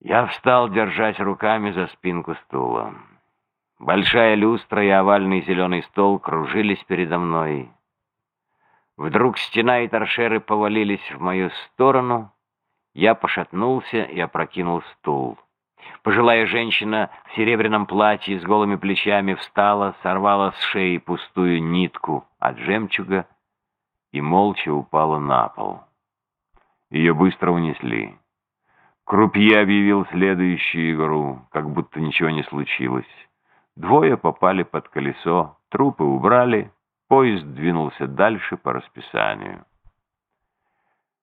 Я встал, держась руками за спинку стула. Большая люстра и овальный зеленый стол кружились передо мной. Вдруг стена и торшеры повалились в мою сторону. Я пошатнулся и опрокинул стул. Пожилая женщина в серебряном платье с голыми плечами встала, сорвала с шеи пустую нитку от жемчуга и молча упала на пол. Ее быстро унесли. Крупье объявил следующую игру, как будто ничего не случилось. Двое попали под колесо, трупы убрали, поезд двинулся дальше по расписанию.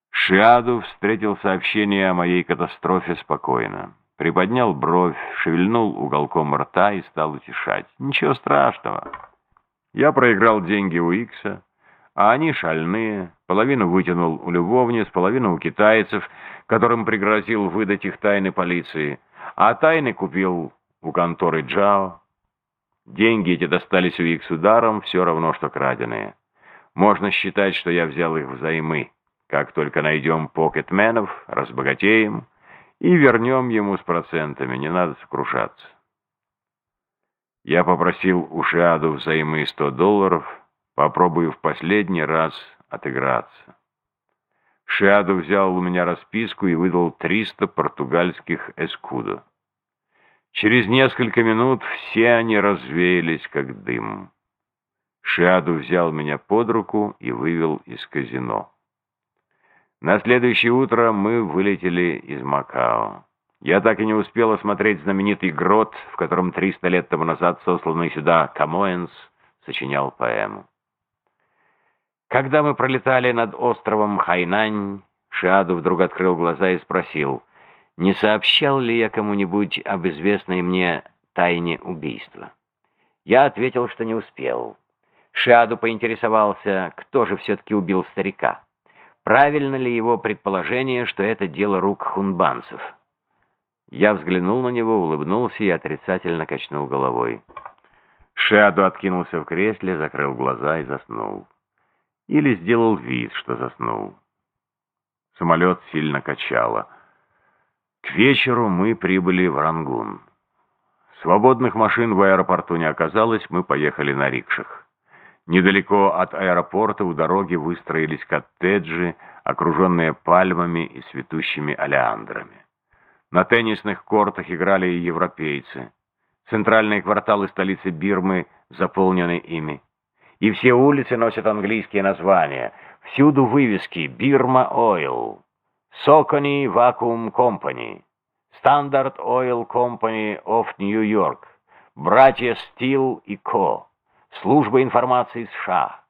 Шиаду встретил сообщение о моей катастрофе спокойно. Приподнял бровь, шевельнул уголком рта и стал утешать. Ничего страшного. Я проиграл деньги у Икса, а они шальные. Половину вытянул у любовниц, половину у китайцев, которым пригрозил выдать их тайны полиции, а тайны купил у конторы Джао. Деньги эти достались у Икс ударом, все равно, что краденые. Можно считать, что я взял их взаймы. Как только найдем покетменов, разбогатеем и вернем ему с процентами, не надо сокрушаться. Я попросил у Шиаду взаймы 100 долларов, попробую в последний раз отыграться. Шиаду взял у меня расписку и выдал 300 португальских эскудо. Через несколько минут все они развеялись, как дым. Шиаду взял меня под руку и вывел из казино. На следующее утро мы вылетели из Макао. Я так и не успел осмотреть знаменитый грот, в котором 300 лет тому назад сосланный сюда Камоэнс сочинял поэму. Когда мы пролетали над островом Хайнань, Шиаду вдруг открыл глаза и спросил, не сообщал ли я кому-нибудь об известной мне тайне убийства. Я ответил, что не успел. Шиаду поинтересовался, кто же все-таки убил старика. Правильно ли его предположение, что это дело рук хунбанцев? Я взглянул на него, улыбнулся и отрицательно качнул головой. Шаду откинулся в кресле, закрыл глаза и заснул. Или сделал вид, что заснул. Самолет сильно качало. К вечеру мы прибыли в Рангун. Свободных машин в аэропорту не оказалось, мы поехали на рикшах. Недалеко от аэропорта у дороги выстроились коттеджи, окруженные пальмами и цветущими олеандрами. На теннисных кортах играли и европейцы. Центральные кварталы столицы Бирмы заполнены ими. И все улицы носят английские названия. Всюду вывески «Burmah Oil», «Socony Vacuum Company», «Standard Oil Company of New York», «Братья Стил и Ко». Служба информации США.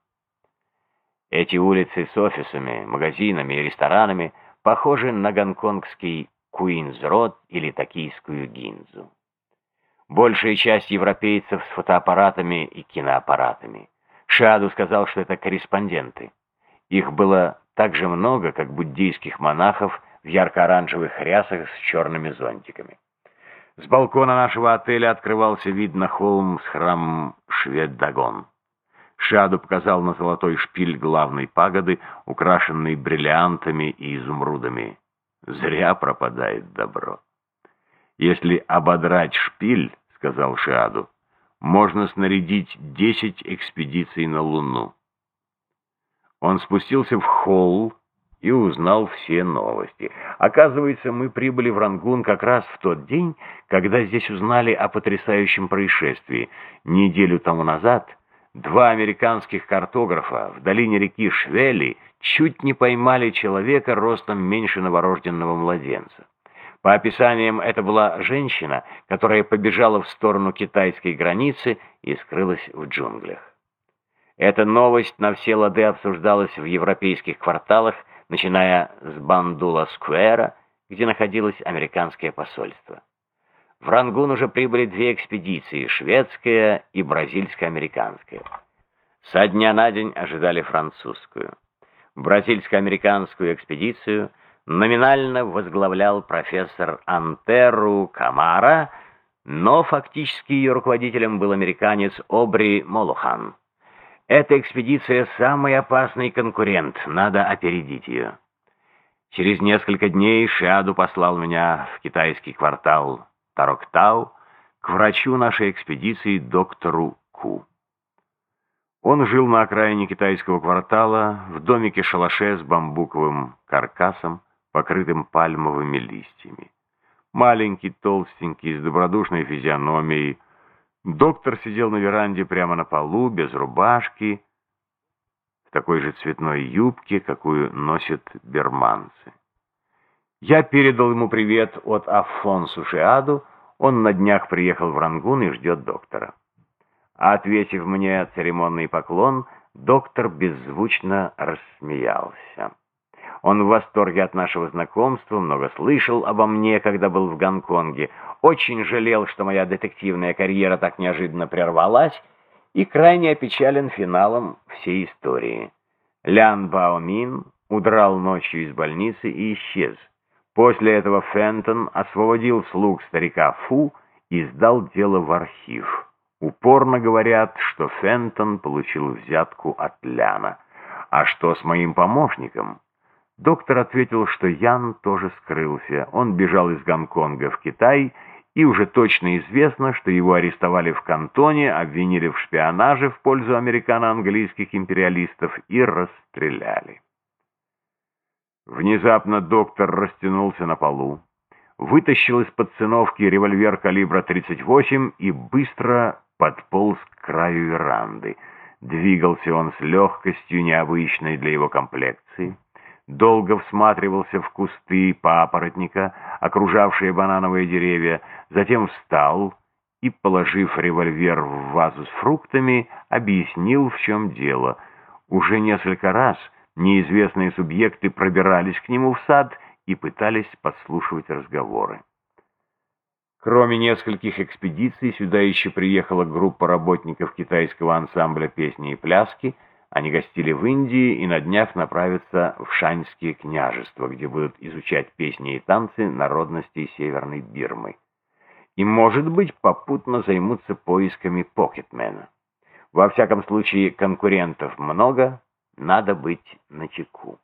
Эти улицы с офисами, магазинами и ресторанами похожи на гонконгский Куинс-Род или токийскую Гинзу. Большая часть европейцев с фотоаппаратами и киноаппаратами. Шаду сказал, что это корреспонденты. Их было так же много, как буддийских монахов в ярко-оранжевых рясах с черными зонтиками. С балкона нашего отеля открывался вид на холм с храмом Шведдагон. Шаду показал на золотой шпиль главной пагоды, украшенный бриллиантами и изумрудами. Зря пропадает добро. «Если ободрать шпиль, — сказал Шиаду, — можно снарядить десять экспедиций на Луну». Он спустился в холл, и узнал все новости. Оказывается, мы прибыли в Рангун как раз в тот день, когда здесь узнали о потрясающем происшествии. Неделю тому назад два американских картографа в долине реки Швели чуть не поймали человека ростом меньше новорожденного младенца. По описаниям, это была женщина, которая побежала в сторону китайской границы и скрылась в джунглях. Эта новость на все лады обсуждалась в европейских кварталах, начиная с Бандула-сквера, где находилось американское посольство. В Рангун уже прибыли две экспедиции, шведская и бразильско-американская. Со дня на день ожидали французскую. Бразильско-американскую экспедицию номинально возглавлял профессор Антеру Камара, но фактически ее руководителем был американец Обри Молухан. Эта экспедиция — самый опасный конкурент, надо опередить ее. Через несколько дней Шиаду послал меня в китайский квартал Тароктау к врачу нашей экспедиции доктору Ку. Он жил на окраине китайского квартала, в домике-шалаше с бамбуковым каркасом, покрытым пальмовыми листьями. Маленький, толстенький, с добродушной физиономией. Доктор сидел на веранде прямо на полу, без рубашки, в такой же цветной юбке, какую носят берманцы. Я передал ему привет от Афонсу Шиаду, он на днях приехал в Рангун и ждет доктора. Ответив мне церемонный поклон, доктор беззвучно рассмеялся. Он в восторге от нашего знакомства, много слышал обо мне, когда был в Гонконге, очень жалел, что моя детективная карьера так неожиданно прервалась, и крайне опечален финалом всей истории. Лян Бао Мин удрал ночью из больницы и исчез. После этого Фентон освободил слуг старика Фу и сдал дело в архив. Упорно говорят, что Фентон получил взятку от Ляна. А что с моим помощником? Доктор ответил, что Ян тоже скрылся. Он бежал из Гонконга в Китай, и уже точно известно, что его арестовали в Кантоне, обвинили в шпионаже в пользу американо-английских империалистов и расстреляли. Внезапно доктор растянулся на полу, вытащил из-под циновки револьвер калибра 38 и быстро подполз к краю веранды. Двигался он с легкостью, необычной для его комплекции долго всматривался в кусты папоротника, окружавшие банановые деревья, затем встал и, положив револьвер в вазу с фруктами, объяснил, в чем дело. Уже несколько раз неизвестные субъекты пробирались к нему в сад и пытались подслушивать разговоры. Кроме нескольких экспедиций, сюда еще приехала группа работников китайского ансамбля песни и пляски — они гостили в Индии и на днях направятся в Шаньские княжества, где будут изучать песни и танцы народностей Северной Бирмы. И, может быть, попутно займутся поисками покетмена. Во всяком случае, конкурентов много, надо быть начеку.